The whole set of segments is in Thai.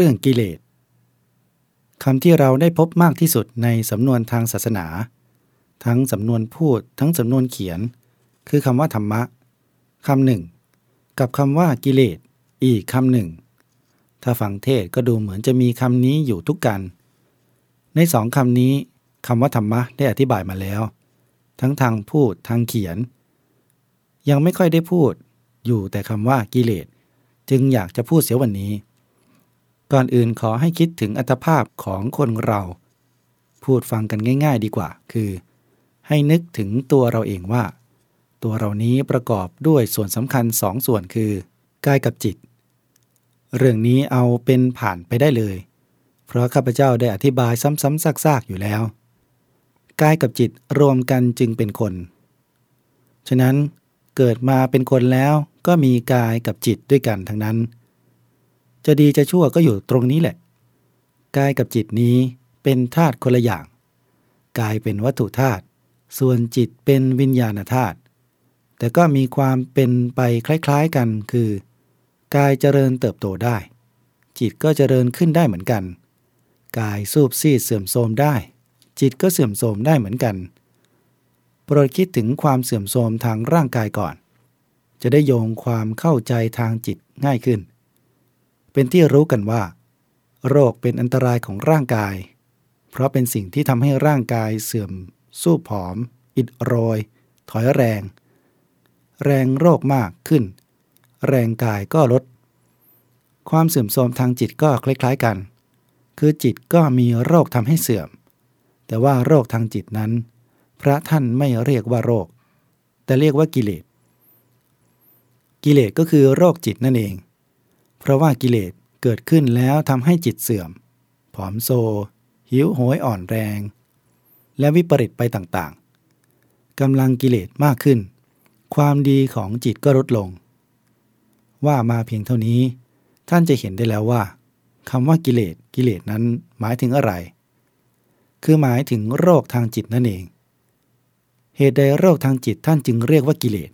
เรื่องกิเลสคำที่เราได้พบมากที่สุดในสำนวนทางศาสนา ทั้งสำนวนพูดทั้งสำนวนเขียน คือคำว่าธรรมะคำหนึ่ง กับคำว่ากิเลสอีกคำหนึ่ง ถ้าฟังเทศก็ดูเหมือนจะมีคำนี้อยู่ทุกกัน ในสองคำนี้คำว่าธรรมะได้อธิบายมาแล้ว ทั้งทางพูดทางเขียน ยังไม่ค่อยได้พูดอยู่แต่คำว่ากิเลสจึงอยากจะพูดเสียวันนี้ ก่อนอื่นขอให้คิดถึงอัตภาพของคนเรา พูดฟังกันง่าย ๆ ดีกว่า คือ ให้นึกถึงตัวเราเองว่า ตัวเรานี้ประกอบด้วยส่วนสำคัญสองส่วนคือกายกับจิต เรื่องนี้เอาเป็นผ่านไปได้เลย เพราะข้าพเจ้าได้อธิบายซ้ำๆซากๆอยู่แล้วกายกับจิตรวมกันจึงเป็นคน ฉะนั้นเกิดมาเป็นคนแล้วก็มีกายกับจิตด้วยกันทั้งนั้น จะดีจะชั่วก็อยู่ตรงนี้แหละ กายกับจิตนี้เป็นธาตุคนละอย่าง กายเป็นวัตถุธาตุ ส่วนจิตเป็นวิญญาณธาตุ แต่ก็มีความเป็นไปคล้ายๆกันคือ กายเจริญเติบโตได้ จิตก็เจริญขึ้นได้เหมือนกัน กายสูบซีดเสื่อมโทรมได้ จิตก็เสื่อมโทรมได้เหมือนกัน โปรดคิดถึงความเสื่อมโทรมทางร่างกายก่อน จะได้โยงความเข้าใจทางจิตง่ายขึ้น เป็นที่รู้กันว่า โรคเป็นอันตรายของร่างกาย เพราะเป็นสิ่งที่ทำให้ร่างกายเสื่อม สู้ผอม อิดโรย ถอยแรง แรงโรคมากขึ้น แรงกายก็ลด ความเสื่อมโทรมทางจิตก็คล้ายๆกัน คือจิตก็มีโรคทำให้เสื่อม แต่ว่าโรคทางจิตนั้น พระท่านไม่เรียกว่าโรค แต่เรียกว่ากิเลสกิเลสก็คือโรคจิตนั่นเอง เพราะว่ากิเลสเกิดขึ้นแล้วทำให้จิตเสื่อม ผอมโซ หิวโหยอ่อนแรง และวิปริตไปต่างๆกำลังกิเลสมากขึ้น ความดีของจิตก็ลดลง ว่ามาเพียงเท่านี้ ท่านจะเห็นได้แล้วว่าคำว่ากิเลสกิเลสนั้นหมายถึงอะไร คือหมายถึงโรคทางจิตนั่นเอง เหตุใดโรคทางจิตท่านจึงเรียกว่ากิเลส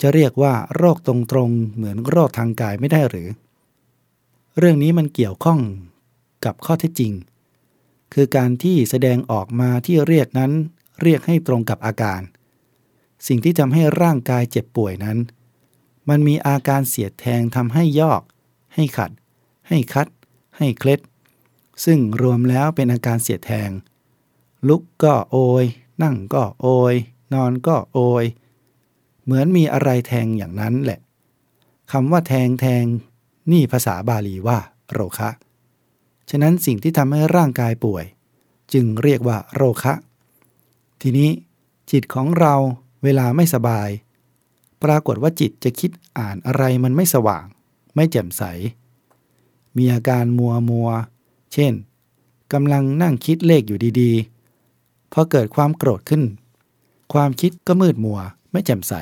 จะเรียกว่าโรคตรงๆ เหมือนโรคทางกายไม่ได้หรือ เรื่องนี้มันเกี่ยวข้องกับข้อเท็จจริง คือการที่แสดงออกมาที่เรียกนั้น เรียกให้ตรงกับอาการ สิ่งที่ทำให้ร่างกายเจ็บป่วยนั้น มันมีอาการเสียดแทงทำให้ยอก ให้ขัด ให้คัด ให้เคล็ด ซึ่งรวมแล้วเป็นอาการเสียดแทง ลุกก็โอย นั่งก็โอย นอนก็โอย เหมือนมีอะไรแทงอย่างนั้นแหละคำว่าแทงแทง นี่ภาษาบาลีว่า โรคะ ฉะนั้นสิ่งที่ทำให้ร่างกายป่วย จึงเรียกว่าโรคะ ทีนี้ จิตของเราเวลาไม่สบาย ปรากฏว่าจิตจะคิดอ่านอะไรมันไม่สว่าง ไม่แจ่มใส มีอาการมัวมัว เช่นกำลังนั่งคิดเลขอยู่ดีๆพอเกิดความโกรธขึ้น ความคิดก็มืดมัว ไม่แจ่มใส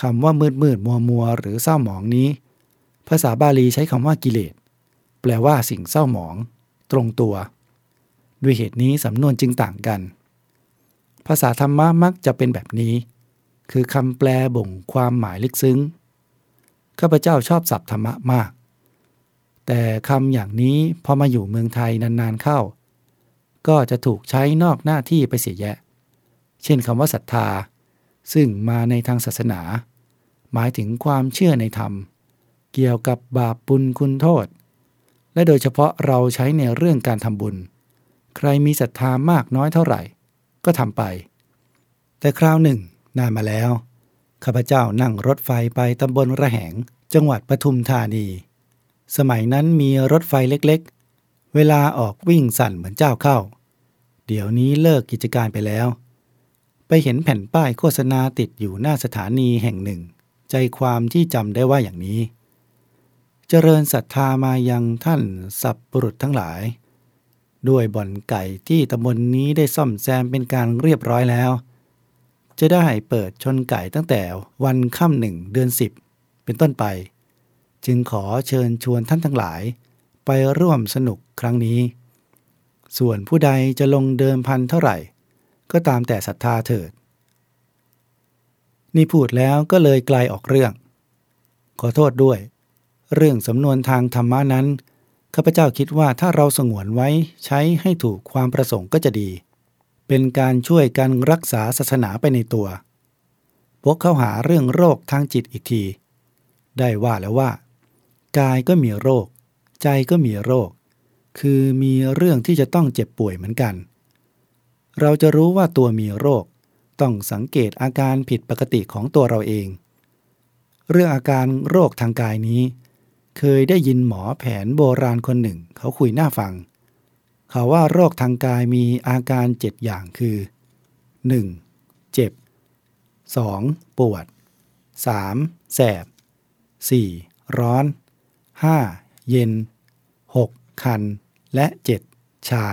คำว่ามืดมืดมัวมัวหรือเศร้าหมองนี้ ภาษาบาลีใช้คำว่ากิเลส แปลว่าสิ่งเศร้าหมอง ตรงตัว ด้วยเหตุนี้สำนวนจึงต่างกัน ภาษาธรรมะมักจะเป็นแบบนี้ คือคำแปลบ่งความหมายลึกซึ้ง ข้าพเจ้าชอบศัพท์ธรรมะมาก แต่คำอย่างนี้พอมาอยู่เมืองไทยนานๆเข้า ก็จะถูกใช้นอกหน้าที่ไปเสียแยะ เช่นคำว่าศรัทธา ซึ่งมาในทางศาสนา หมายถึงความเชื่อในธรรม เกี่ยวกับบาปบุญคุณโทษ และโดยเฉพาะเราใช้ในเรื่องการทำบุญ ใครมีศรัทธามากน้อยเท่าไหร่ ก็ทำไป แต่คราวหนึ่ง นานมาแล้ว ข้าพเจ้านั่งรถไฟไปตำบลระแหง จังหวัดปทุมธานี สมัยนั้นมีรถไฟเล็กๆ เวลาออกวิ่งสั่นเหมือนเจ้าเข้า เดี๋ยวนี้เลิกกิจการไปแล้ว ไปเห็นแผ่นป้ายโฆษณาติดอยู่หน้าสถานีแห่งหนึ่ง ใจความที่จำได้ว่าอย่างนี้ เจริญศรัทธามายังท่านสับปรุษทั้งหลาย ด้วยบ่อนไก่ที่ตำบลนนี้ได้ซ่อมแซมเป็นการเรียบร้อยแล้ว จะได้เปิดชนไก่ตั้งแต่วันค่ำหนึ่งเดือนสิบเป็นต้นไป จึงขอเชิญชวนท่านทั้งหลาย ไปร่วมสนุกครั้งนี้ ส่วนผู้ใดจะลงเดิมพันเท่าไหร่ ก็ตามแต่ศรัทธาเถิด นี่พูดแล้วก็เลยไกลออกเรื่อง ขอโทษด้วย เรื่องสำนวนทางธรรมะนั้นข้าพเจ้าคิดว่าถ้าเราสงวนไว้ใช้ให้ถูกความประสงค์ก็จะดี เป็นการช่วยกันรักษาศาสนาไปในตัว พวกเข้าหาเรื่องโรคทางจิตอีกที ได้ว่าแล้วว่า กายก็มีโรค ใจก็มีโรค คือมีเรื่องที่จะต้องเจ็บป่วยเหมือนกัน เราจะรู้ว่าตัวมีโรค ต้องสังเกตอาการผิดปกติของตัวเราเอง เรื่องอาการโรคทางกายนี้ เคยได้ยินหมอแผนโบราณคนหนึ่ง เขาคุยหน้าฟัง เขาว่าโรคทางกายมีอาการเจ็ดอย่างคือ 1. เจ็บ 2. ปวด 3. แสบ 4. ร้อน 5. เย็น 6. คัน และ 7. ชา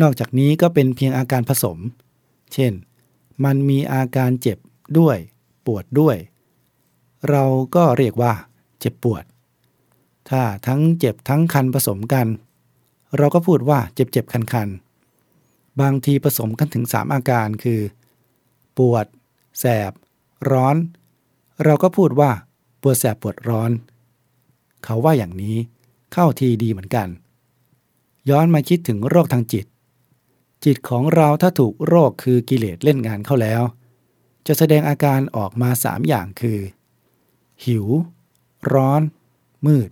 นอกจากนี้ก็เป็นเพียงอาการผสม เช่น มันมีอาการเจ็บด้วย ปวดด้วย เราก็เรียกว่า เจ็บปวด ถ้าทั้งเจ็บทั้งคันผสมกัน เราก็พูดว่าเจ็บเจ็บคันคันบางทีผสมกันถึง 3 อาการคือ ปวด แสบ ร้อน เราก็พูดว่า ปวดแสบปวดร้อน เขาว่าอย่างนี้เข้าทีดีเหมือนกัน ย้อนมาคิดถึงโรคทางจิต จิตของเราถ้าถูกโรคคือกิเลสเล่นงานเข้าแล้ว จะแสดงอาการออกมาสามอย่างคือ หิว ร้อน มืด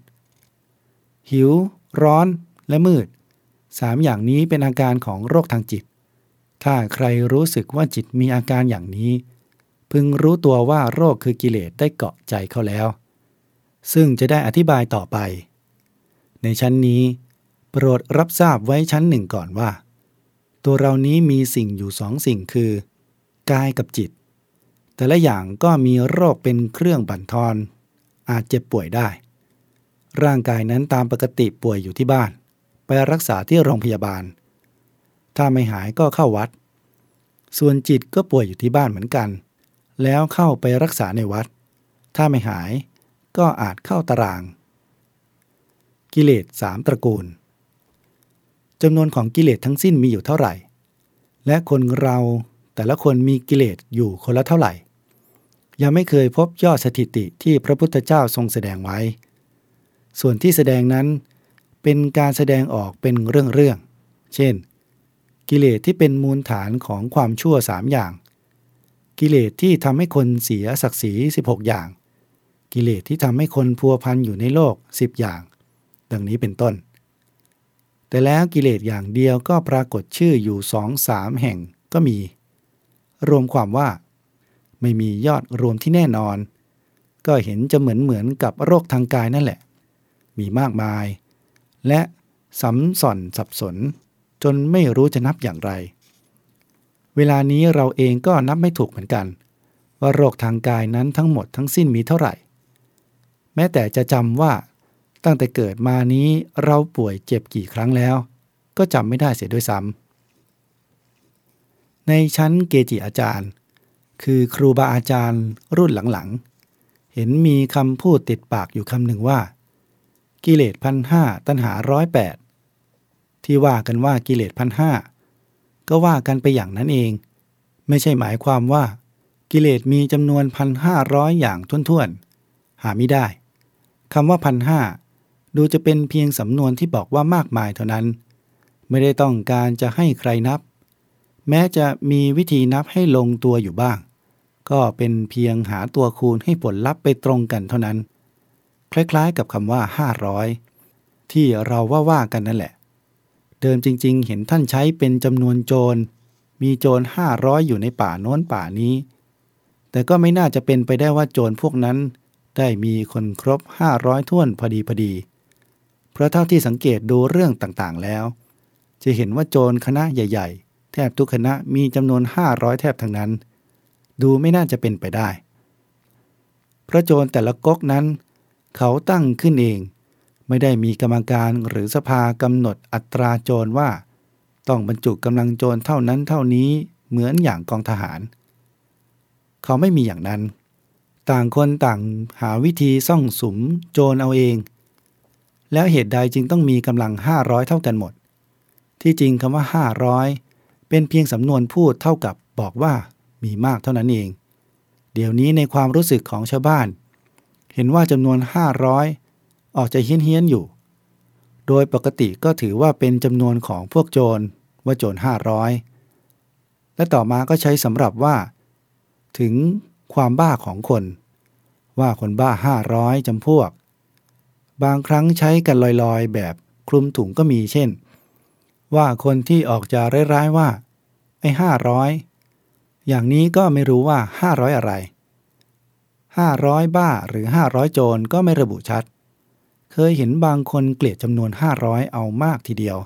หิว ร้อนและมืดสามอย่างนี้เป็นอาการของโรคทางจิต ถ้าใครรู้สึกว่าจิตมีอาการอย่างนี้ พึงรู้ตัวว่าโรคคือกิเลสได้เกาะใจเขาแล้ว ซึ่งจะได้อธิบายต่อไป ในชั้นนี้ โปรดรับทราบไว้ชั้นหนึ่งก่อนว่า ตัวเรานี้มีสิ่งอยู่สองสิ่งคือกายกับจิต แต่ละอย่างก็มีโรคเป็นเครื่องบั่นทอน อาจเจ็บป่วยได้ ร่างกายนั้นตามปกติป่วยอยู่ที่บ้าน ไปรักษาที่โรงพยาบาล ถ้าไม่หายก็เข้าวัด ส่วนจิตก็ป่วยอยู่ที่บ้านเหมือนกัน แล้วเข้าไปรักษาในวัด ถ้าไม่หายก็อาจเข้าตาราง กิเลสสามตระกูล จำนวนของกิเลสทั้งสิ้นมีอยู่เท่าไหร่ และคนเราแต่ละคนมีกิเลสอยู่คนละเท่าไหร่ ยังไม่เคยพบยอดสถิติที่พระพุทธเจ้าทรงแสดงไว้ ส่วนที่แสดงนั้นเป็นการแสดงออกเป็นเรื่องๆ เช่น กิเลสที่เป็นมูลฐานของความชั่วสามอย่าง กิเลสที่ทำให้คนเสียศักดิ์ศรี 16 อย่าง กิเลสที่ทำให้คนพัวพันอยู่ในโลก 10 อย่าง ดังนี้เป็นต้น แต่แล้วกิเลสอย่างเดียวก็ปรากฏชื่ออยู่สองสามแห่งก็มี รวมความว่า ไม่มียอดรวมที่แน่นอน ก็เห็นจะเหมือนเหมือนกับโรคทางกายนั่นแหละ มีมากมาย และสัมส่อนสับสน จนไม่รู้จะนับอย่างไร เวลานี้เราเองก็นับไม่ถูกเหมือนกัน ว่าโรคทางกายนั้นทั้งหมดทั้งสิ้นมีเท่าไหร่ แม้แต่จะจำว่า ตั้งแต่เกิดมานี้เราป่วยเจ็บกี่ครั้งแล้ว ก็จำไม่ได้เสียด้วยซ้ำในชั้นเกจิอาจารย์ คือครูบาอาจารย์รุ่นหลังๆ เห็นมีคำพูดติดปากอยู่คำหนึ่งว่า กิเลสพันห้าตัณหาร้อยแปดที่ว่ากันว่ากิเลสพันห้าก็ว่ากันไปอย่างนั้นเอง ไม่ใช่หมายความว่า กิเลสมีจำนวนพันห้าร้อยอย่างทุ่นๆ หาไม่ได้คำว่าพันห้า ดูจะเป็นเพียงสำนวนที่บอกว่ามากมายเท่านั้น ไม่ได้ต้องการจะให้ใครนับ แม้จะมีวิธีนับให้ลงตัวอยู่บ้าง ก็เป็นเพียงหาตัวคูณให้ผลลัพธ์ไปตรงกันเท่านั้น คล้ายๆกับคำว่า 500 ที่เราว่าว่ากันนั่นแหละ เดิมจริง ๆ เห็นท่านใช้เป็นจำนวนโจร มีโจรห้าร้อยอยู่ในป่าโน้นป่านี้ แต่ก็ไม่น่าจะเป็นไปได้ว่าโจรพวกนั้น ได้มีคนครบห้าร้อยท่วนพอดีพอดี เพราะเท่าที่สังเกตดูเรื่องต่างๆแล้ว จะเห็นว่าโจรคณะใหญ่ ๆ แทบทุกคณะมีจำนวนห้าร้อยแทบทั้งนั้น ดูไม่น่าจะเป็นไปได้ พระโจรแต่ละก๊กนั้น เขาตั้งขึ้นเอง ไม่ได้มีกรรมการหรือสภากำหนดอัตราโจรว่า ต้องบรรจุกำลังโจรเท่านั้นเท่านี้เหมือนอย่างกองทหาร เขาไม่มีอย่างนั้น ต่างคนต่างหาวิธีซ่องสุมโจรเอาเอง แล้วเหตุใดจึงต้องมีกำลัง 500 เท่ากันหมด ที่จริงคำว่า 500 เป็นเพียงสำนวนพูดเท่ากับบอกว่ามีมากเท่านั้นเอง เดี๋ยวนี้ในความรู้สึกของชาวบ้าน เห็นว่าจำนวน 500 ออกจะเฮี้ยนเฮี้ยนอยู่ โดยปกติก็ถือว่าเป็นจำนวนของพวกโจรว่าโจร 500 และต่อมาก็ใช้สำหรับว่า ถึงความบ้าของคน ว่าคนบ้า 500จำพวก บางครั้งใช้กันลอยๆ แบบคลุมถุงก็มีเช่น ว่าคนที่ออกจะร้ายๆว่า ไอ้ห้าร้อยอย่างนี้ก็ไม่รู้ว่า500อะไร500บ้าหรือ500โจรก็ไม่ระบุชัด เคยเห็นบางคนเกลียดจำนวน500เอามากทีเดียว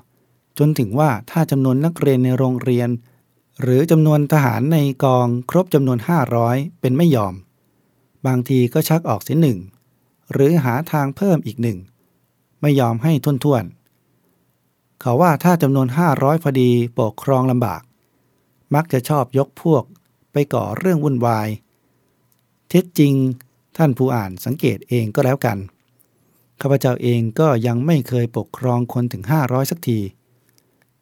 จนถึงว่าถ้าจำนวนนักเรียนในโรงเรียน หรือจำนวนทหารในกองครบจำนวน500เป็นไม่ยอม บางทีก็ชักออกเสียหนึ่ง หรือหาทางเพิ่มอีกหนึ่ง ไม่ยอมให้ทุ่นๆ เขาว่าถ้าจำนวน 500 พอดีปกครองลำบาก มักจะชอบยกพวกไปก่อเรื่องวุ่นวาย เท็จจริงท่านผู้อ่านสังเกตเองก็แล้วกัน ข้าพเจ้าเองก็ยังไม่เคยปกครองคนถึง 500 สักที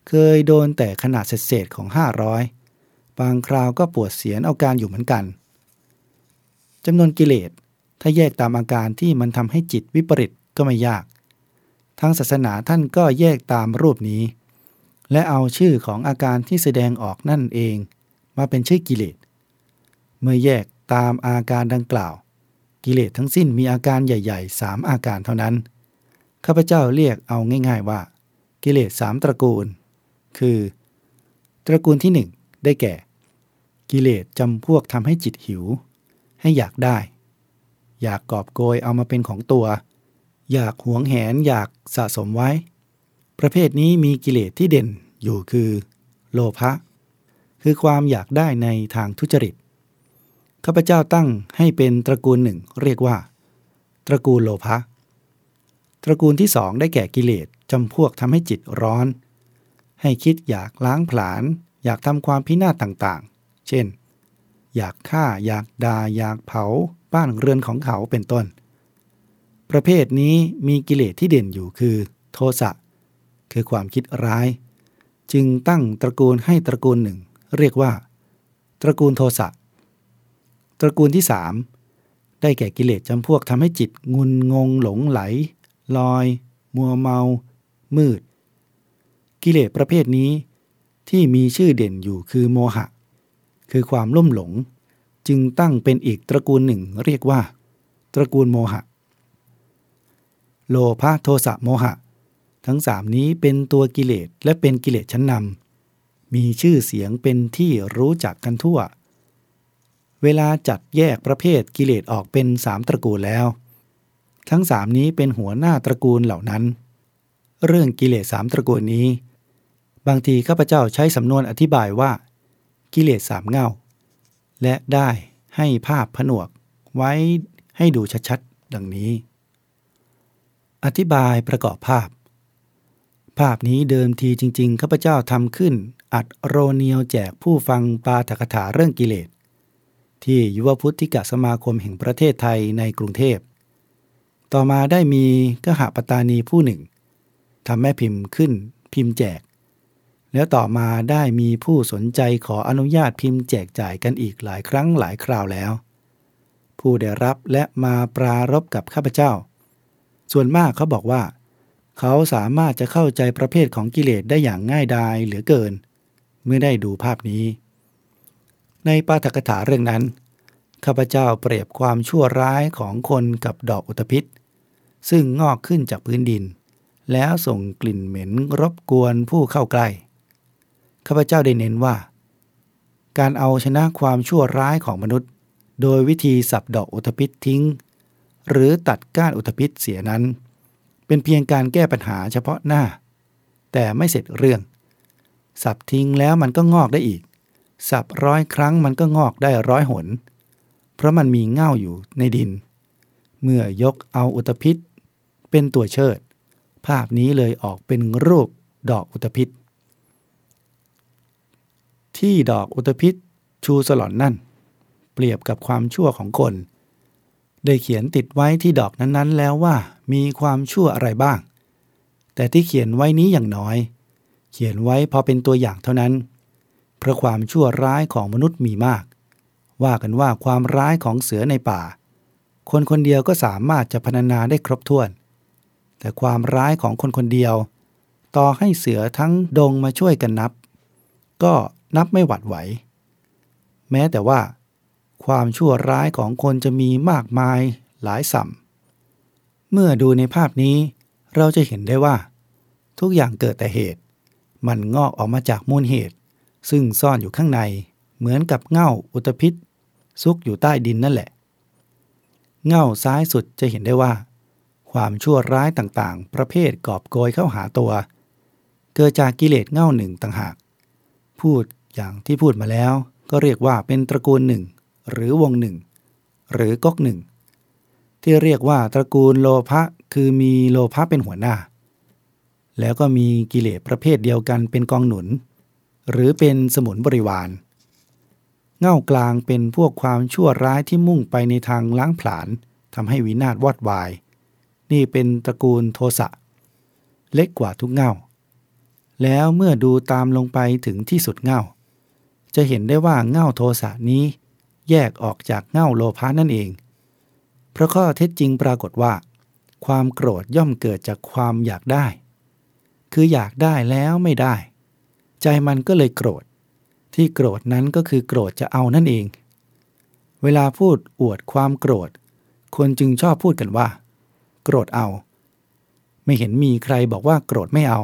เคยโดนแต่ขนาดเศษของ 500 บางคราวก็ปวดเสียนเอาการอยู่เหมือนกันจำนวนกิเลส ถ้าแยกตามอาการที่มันทำให้จิตวิปริตก็ไม่ยาก ทางศาสนาท่านก็แยกตามรูปนี้ และเอาชื่อของอาการที่แสดงออกนั่นเอง มาเป็นชื่อกิเลส เมื่อแยกตามอาการดังกล่าว กิเลสทั้งสิ้นมีอาการใหญ่ๆสามอาการเท่านั้น ข้าพเจ้าเรียกเอาง่าย ๆว่า กิเลสสามตระกูล คือ ตระกูลที่หนึ่งได้แก่ กิเลสจำพวกทำให้จิตหิว ให้อยากได้ อยากกอบโกยเอามาเป็นของตัว อยากหวงแหนอยากสะสมไว้ ประเภทนี้มีกิเลสที่เด่นอยู่คือ โลภะคือความอยากได้ในทางทุจริตข้าพเจ้าตั้งให้เป็นตระกูลหนึ่งเรียกว่า ตระกูลโลภะตระกูลที่สองได้แก่กิเลสจำพวกทำให้จิตร้อน ให้คิดอยากล้างผลาญอยากทำความพินาศต่างๆ เช่น อยากฆ่า อยากดา่า อยากเผา บ้านเรือนของเขาเป็นต้น ประเภทนี้มีกิเลสที่เด่นอยู่คือ โทสะ คือความคิดร้าย จึงตั้งตระกูลให้ตระกูลหนึ่ง เรียกว่า ตระกูลโทสะ ตระกูลที่สามได้แก่กิเลสจำพวกทำให้จิตงุนงงหลงไหล ลอย มัวเมา มืด กิเลสประเภทนี้ที่มีชื่อเด่นอยู่คือโมหะ คือความลุ่มหลง จึงตั้งเป็นอีกตระกูลหนึ่งเรียกว่า ตระกูลโมหะ โลภะโทสะโมหะ ทั้งสามนี้เป็นตัวกิเลสและเป็นกิเลสชั้นนำมีชื่อเสียงเป็นที่รู้จักกันทั่ว เวลาจัดแยกประเภทกิเลสออกเป็นสามตระกูลแล้ว ทั้งสามนี้เป็นหัวหน้าตระกูลเหล่านั้น เรื่องกิเลสสามตระกูลนี้บางทีข้าพเจ้าใช้สำนวนอธิบายว่า กิเลสสามเงา และได้ให้ภาพผนวกไว้ให้ดูชัดๆ ดังนี้ อธิบายประกอบภาพ ภาพนี้เดิมทีจริงๆข้าพเจ้าทำขึ้น อัดโรเนียวแจกผู้ฟังปาถกถาเรื่องกิเลส ที่ยุวพุทธิกสมาคมแห่งประเทศไทยในกรุงเทพ ต่อมาได้มีกหปตานีผู้หนึ่งทำแม่พิมพ์ขึ้นพิมพ์แจก แล้วต่อมาได้มีผู้สนใจขออนุญาตพิมพ์แจกจ่ายกันอีกหลายครั้งหลายคราวแล้ว ผู้ได้รับและมาปรารบกับข้าพเจ้า ส่วนมากเขาบอกว่า เขาสามารถจะเข้าใจประเภทของกิเลสได้อย่างง่ายดายเหลือเกิน เมื่อได้ดูภาพนี้ ในปาฐกถาเรื่องนั้นข้าพเจ้าเปรียบความชั่วร้ายของคนกับดอกอุตภิษซึ่งงอกขึ้นจากพื้นดิน แล้วส่งกลิ่นเหม็นรบกวนผู้เข้าใกล้ ข้าพเจ้าได้เน้นว่า การเอาชนะความชั่วร้ายของมนุษย์ โดยวิธีสับดอกอุตภิษทิ้ง หรือตัดก้านอุตภิษเสียนั้น เป็นเพียงการแก้ปัญหาเฉพาะหน้า แต่ไม่เสร็จเรื่อง สับทิ้งแล้วมันก็งอกได้อีก สับร้อยครั้งมันก็งอกได้ร้อยหน เพราะมันมีเง่าอยู่ในดิน เมื่อยกเอาอุตภิษ เป็นตัวเชิด ภาพนี้เลยออกเป็นรูปดอกอุตภิษ ที่ดอกอุตภิษชูสลอนนั่น เปรียบกับความชั่วของคน ได้เขียนติดไว้ที่ดอกนั้นๆ แล้วว่ามีความชั่วอะไรบ้าง แต่ที่เขียนไว้นี้อย่างน้อย เขียนไว้พอเป็นตัวอย่างเท่านั้น เพราะความชั่วร้ายของมนุษย์มีมาก ว่ากันว่าความร้ายของเสือในป่า คนคนเดียวก็สามารถจะพรรณนาได้ครบถ้วน แต่ความร้ายของคนคนเดียว ต่อให้เสือทั้งดงมาช่วยกันนับ ก็ นับไม่หวัดไหว แม้แต่ว่า ความชั่วร้ายของคนจะมีมากมายหลายสัมเมื่อดูในภาพนี้ เราจะเห็นได้ว่า ทุกอย่างเกิดแต่เหตุ มันงอกออกมาจากมูลเหตุ ซึ่งซ่อนอยู่ข้างในเหมือนกับเง่าอุตพิษซุกอยู่ใต้ดินนั่นแหละ เง่าซ้ายสุดจะเห็นได้ว่า ความชั่วร้ายต่างๆ ประเภทกอบโกยเข้าหาตัว เกิดจากกิเลสเง่าหนึ่งต่างหาก พูด อย่างที่พูดมาแล้ว ก็เรียกว่าเป็นตระกูลหนึ่งหรือวงหนึ่งหรือก๊กหนึ่งที่เรียกว่าตระกูลโลภะคือมีโลภะเป็นหัวหน้า แล้วก็มีกิเลสประเภทเดียวกันเป็นกองหนุน หรือเป็นสมุนบริวาร เง่ากลางเป็นพวกความชั่วร้ายที่มุ่งไปในทางล้างผลาญทำให้วินาศวอดวาย นี่เป็นตระกูลโทสะเล็กกว่าทุกเง่า แล้วเมื่อดูตามลงไปถึงที่สุดเง่า จะเห็นได้ว่าเง่าโทสะนี้ แยกออกจากเง่าโลภะนั่นเอง เพราะข้อเท็จจริงปรากฏว่า ความโกรธย่อมเกิดจากความอยากได้ คืออยากได้แล้วไม่ได้ ใจมันก็เลยโกรธ ที่โกรธนั้นก็คือโกรธจะเอานั่นเอง เวลาพูดอวดความโกรธ คนจึงชอบพูดกันว่า โกรธเอา ไม่เห็นมีใครบอกว่าโกรธไม่เอา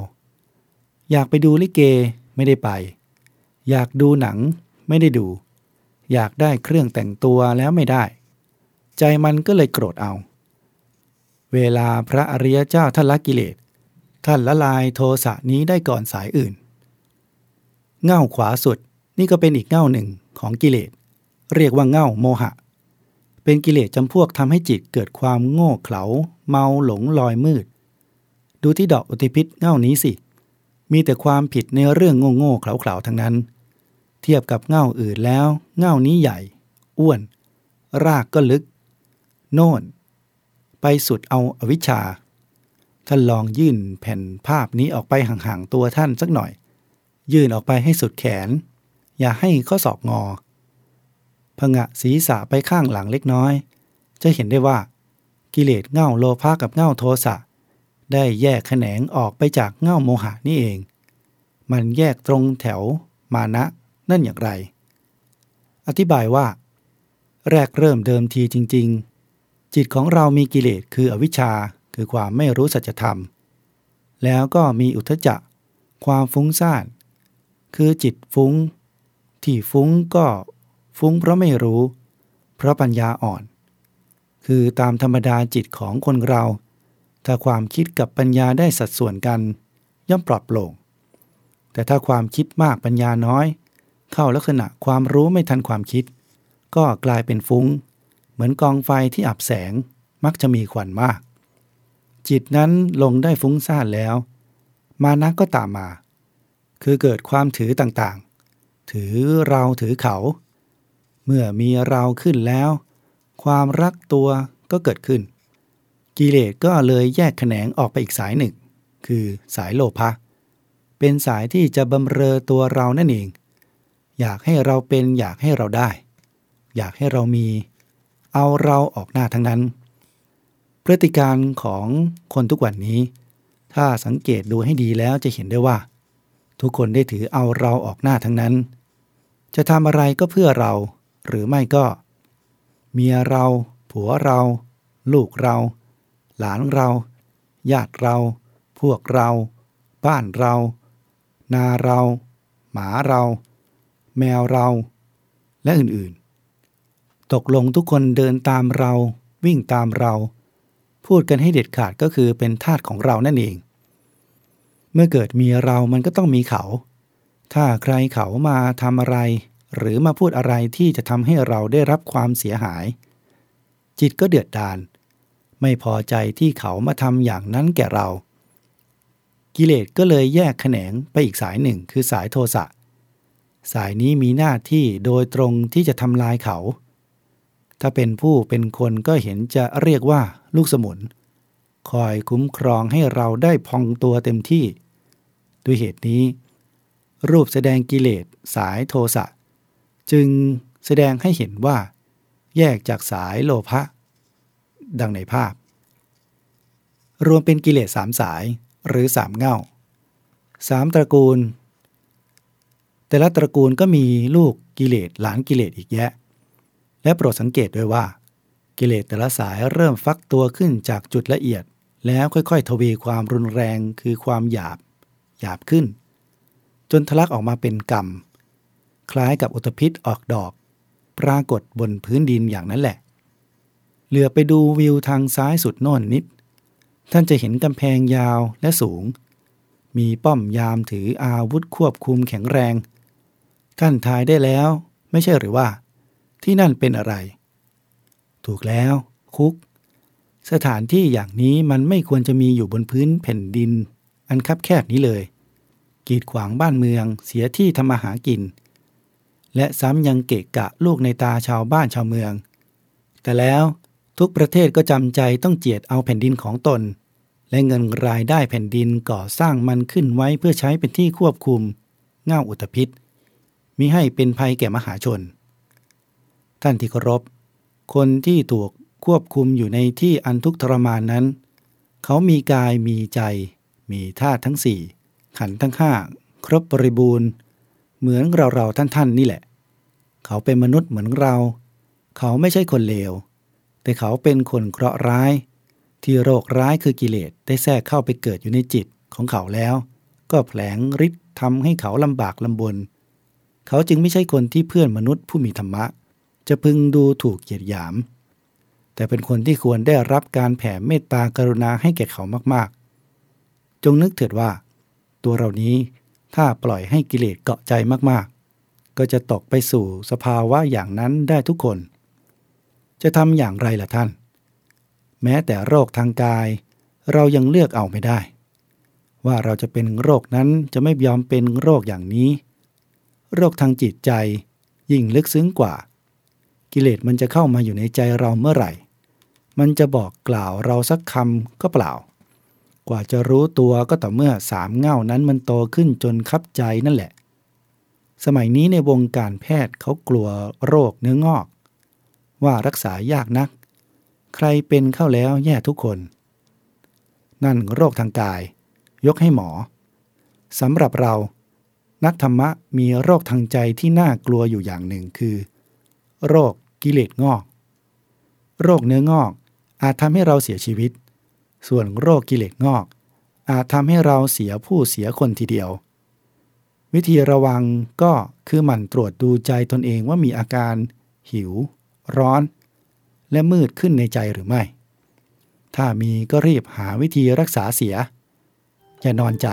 อยากไปดูลิเกไม่ได้ไป อยากดูหนังไม่ได้ดู อยากได้เครื่องแต่งตัวแล้วไม่ได้ ใจมันก็เลยโกรธเอา เวลาพระอริยเจ้าท่านละกิเลส ท่านละลายโทสะนี้ได้ก่อนสายอื่น เง่าขวาสุดนี่ก็เป็นอีกเง่าหนึ่งของกิเลส เรียกว่าเง่าโมหะ เป็นกิเลสจำพวกทำให้จิตเกิดความโง่เขลา เมาหลงลอยมืด ดูที่ดอกอุติพิษเง่านี้สิ มีแต่ความผิดในเรื่องโง่โง่เขลาเขลาทั้งนั้น เทียบกับเง่าอื่นแล้ว เง่านี้ใหญ่ อ้วน รากก็ลึก โน่น ไปสุดเอาอวิชชา ท่านลองยื่นแผ่นภาพนี้ออกไปห่างๆตัวท่านสักหน่อย ยื่นออกไปให้สุดแขน อย่าให้ข้อศอกงอพงะศีรษะไปข้างหลังเล็กน้อย จะเห็นได้ว่า กิเลสเง่าโลภะกับเง่าโทสะได้แยกแขนงออกไปจากเง่าโมหะนี่เอง มันแยกตรงแถวมานะ นั่นอย่างไร อธิบายว่า แรกเริ่มเดิมทีจริง ๆ จิตของเรามีกิเลสคืออวิชชาคือความไม่รู้สัจธรรม แล้วก็มีอุทจจะความฟุ้งซ่านคือจิตฟุ้ง ที่ฟุ้งก็ฟุ้งเพราะไม่รู้ เพราะปัญญาอ่อน คือตามธรรมดาจิตของคนเรา ถ้าความคิดกับปัญญาได้สัดส่วนกัน ย่อมปลอดโปร่ง แต่ถ้าความคิดมากปัญญาน้อย เข้าลักษณะความรู้ไม่ทันความคิด ก็กลายเป็นฟุ้ง เหมือนกองไฟที่อับแสงมักจะมีควันมาก จิตนั้นลงได้ฟุ้งซ่านแล้ว มานักก็ตามมา คือเกิดความถือต่างถือเราถือเขา เมื่อมีเราขึ้นแล้ว ความรักตัวก็เกิดขึ้น กิเลสก็เลยแยกแขนงออกไปอีกสายหนึ่ง คือสายโลภะเป็นสายที่จะบำเรอตัวเรานั่นเอง อยากให้เราเป็นอยากให้เราได้ อยากให้เรามี เอาเราออกหน้าทั้งนั้น พฤติการของคนทุกวันนี้ ถ้าสังเกตดูให้ดีแล้วจะเห็นได้ว่า ทุกคนได้ถือเอาเราออกหน้าทั้งนั้น จะทำอะไรก็เพื่อเราหรือไม่ก็ เมียเรา ผัวเรา ลูกเรา หลานเรา ญาติเรา พวกเรา บ้านเรา นาเรา หมาเรา แมวเรา และอื่นๆ ตกลงทุกคนเดินตามเรา วิ่งตามเรา พูดกันให้เด็ดขาดก็คือเป็นทาสของเรานั่นเอง เมื่อเกิดมีเรามันก็ต้องมีเขา ถ้าใครเขามาทำอะไร หรือมาพูดอะไรที่จะทำให้เราได้รับความเสียหาย จิตก็เดือดดาลไม่พอใจที่เขามาทำอย่างนั้นแก่เรา กิเลสก็เลยแยกแขนงไปอีกสายหนึ่งคือสายโทสะ สายนี้มีหน้าที่โดยตรงที่จะทำลายเขา ถ้าเป็นผู้เป็นคนก็เห็นจะเรียกว่าลูกสมุน คอยคุ้มครองให้เราได้พองตัวเต็มที่ ด้วยเหตุนี้ รูปแสดงกิเลสสายโทสะ จึงแสดงให้เห็นว่า แยกจากสายโลภะ ดังในภาพ รวมเป็นกิเลสสามสายหรือสามเง่าสามตระกูล แต่ละตระกูลก็มีลูกกิเลสหลานกิเลสอีกแยะ และโปรดสังเกตด้วยว่า กิเลสแต่ละสายเริ่มฟักตัวขึ้นจากจุดละเอียด แล้วค่อยๆ ทวีความรุนแรงคือความหยาบ หยาบขึ้น จนทะลักออกมาเป็นกรรม คล้ายกับอุตพิษออกดอก ปรากฏบนพื้นดินอย่างนั้นแหละ เหลือไปดูวิวทางซ้ายสุดโน่นนิด ท่านจะเห็นกำแพงยาวและสูง มีป้อมยามถืออาวุธควบคุมแข็งแรง กั้นทายได้แล้ว ไม่ใช่หรือว่า ที่นั่นเป็นอะไร ถูกแล้ว คุก สถานที่อย่างนี้มันไม่ควรจะมีอยู่บนพื้นแผ่นดิน อันคับแคบนี้เลย กีดขวางบ้านเมือง เสียที่ทำมาหากิน และซ้ำยังเกะกะลูกในตาชาวบ้านชาวเมือง แต่แล้วทุกประเทศก็จำใจต้องเจียดเอาแผ่นดินของตน และเงินรายได้แผ่นดินก่อสร้างมันขึ้นไว้เพื่อใช้เป็นที่ควบคุมเง่าอุตพิษ มิให้เป็นภัยแก่มหาชน ท่านที่เคารพ คนที่ถูกควบคุมอยู่ในที่อันทุกข์ทรมานนั้น เขามีกายมีใจ มีธาตุทั้งสี่ ขันทั้งห้าครบบริบูรณ์ เหมือนเราเราท่านท่านนี่แหละ เขาเป็นมนุษย์เหมือนเรา เขาไม่ใช่คนเลว แต่เขาเป็นคนเคราะห์ร้าย ที่โรคร้ายคือกิเลสได้แทรกเข้าไปเกิดอยู่ในจิตของเขาแล้ว ก็แผลงฤทธิ์ทำให้เขาลำบากลำบน เขาจึงไม่ใช่คนที่เพื่อนมนุษย์ผู้มีธรรมะ จะพึงดูถูกเหยียดหยาม แต่เป็นคนที่ควรได้รับการแผ่เมตตากรุณาให้แก่เขามากๆ จงนึกเถิดว่า ตัวเรานี้ถ้าปล่อยให้กิเลสเกาะใจมากๆ ก็จะตกไปสู่สภาวะอย่างนั้นได้ทุกคน จะทำอย่างไรล่ะท่าน แม้แต่โรคทางกาย เรายังเลือกเอาไม่ได้ ว่าเราจะเป็นโรคนั้นจะไม่ยอมเป็นโรคอย่างนี้ โรคทางจิตใจ ยิ่งลึกซึ้งกว่า กิเลสมันจะเข้ามาอยู่ในใจเราเมื่อไหร่ มันจะบอกกล่าวเราสักคำก็เปล่า กว่าจะรู้ตัวก็ต่อเมื่อสามเง่านั้นมันโตขึ้นจนคับใจนั่นแหละ สมัยนี้ในวงการแพทย์เขากลัวโรคเนื้องอก ว่ารักษายากนัก ใครเป็นเข้าแล้วแย่ทุกคน นั่นโรคทางกาย ยกให้หมอสำหรับเรา นักธรรมะมีโรคทางใจที่น่ากลัวอยู่อย่างหนึ่งคือ โรคกิเลสงอก โรคเนื้องอก อาจทำให้เราเสียชีวิต ส่วนโรคกิเลสงอก อาจทำให้เราเสียผู้เสียคนทีเดียว วิธีระวังก็คือหมั่นตรวจดูใจตนเองว่ามีอาการ หิว ร้อน และมืดขึ้นในใจหรือไม่ ถ้ามีก็รีบหาวิธีรักษาเสีย อย่านอนใจ